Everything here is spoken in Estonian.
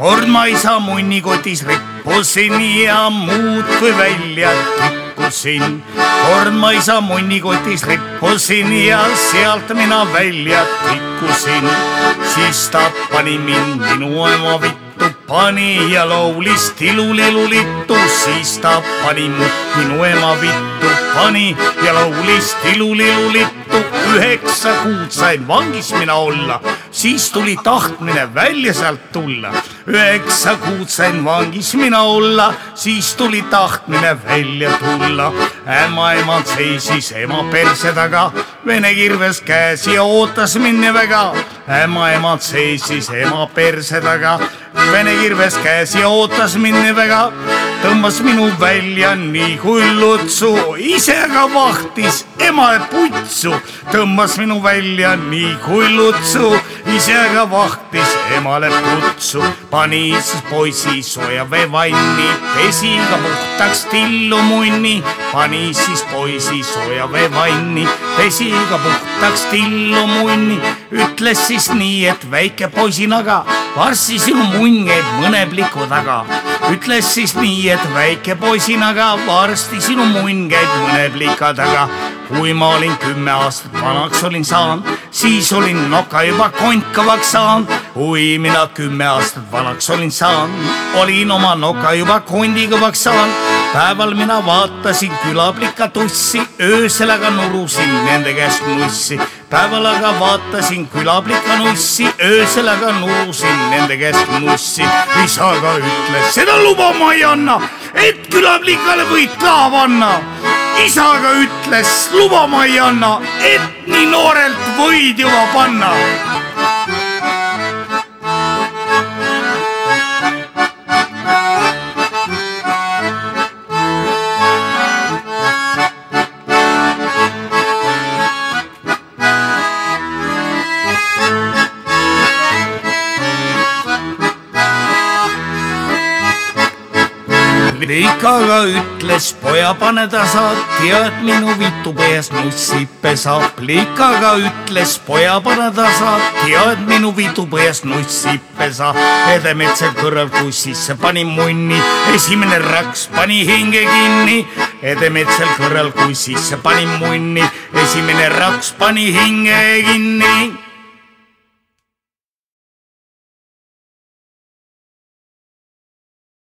kord ma isa munnikotis rippusin ja muudkui välja tikkusin. kord ma isa munnikotis rippusin ja sealt mina välja tikkusin. siis ta pani mind minu ema vittu pani ja laulis tilulilulittu, siis ta pani minu ema vittu pani ja laulis tilulilulittu. üheksa kuud sain vangis mina olla, siis tuli tahtmine välja sealt tulla. Üheksa kuud sain vangis mina olla, siis tuli tahtmine välja tulla. ämmaemand seisis ema perse taga, vene kirves käes ja ootas mind väga. ämmaemand seisis ema perse taga, vene kirves käes ja ootas mind väga tõmbas minu välja nii kui lutsu, ise aga vahtis emale putsu, tõmbas minu välja nii kui lutsu, ise aga vahtis emale putsu, pani siis poisi sooja veevanni, pesi ka puhtaks tillu munni, pani siis poisi sooja veevanni, pesi ka puhtaks tillu munni, ütles siis nii, et väike poisinaga, varsti sinu munn käib mõne pliku taga ütles siis nii, et väike poisinaga varsti sinu munn käib mõne plika taga. kui ma olin kümme aastat vanaks olin saanud, siis olin noka juba konkavaks saanud. Kui mina kümme aastat vanaks olin saanud, olin oma noka juba kondikõvaks saanud päeval mina vaatasin külaplika tussi, öösel aga nurusin nende käest nussi. päeval aga vaatasin külaplika nussi, öösel aga nurusin nende käest nussi. isa aga ütles, seda luba ma ei anna, et külaplikale võid ka panna. isa aga ütles, luba ma ei anna, et nii noorelt võid juba panna plikaga ütles poja, pane ta sa tead minu vitupões nussi pesa. plikaga ütles poja, pane ta sa tead minu vitupões nussi pesa. Edemetsal kõrval kussisse pani munni, esimene raks pani hinge kinni. Edemetsal kõrval kussisse pani munni, esimene raks pani hinge kinni